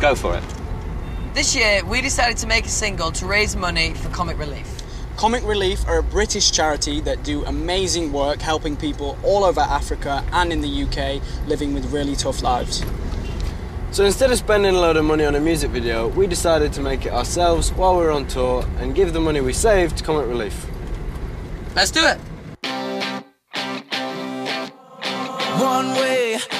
Go for it. This year, we decided to make a single to raise money for Comic Relief. Comic Relief are a British charity that do amazing work helping people all over Africa and in the UK living with really tough lives. So instead of spending a load of money on a music video, we decided to make it ourselves while we were on tour and give the money we saved to Comic Relief. Let's do it. One way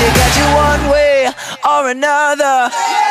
Ya, get you. One way or another.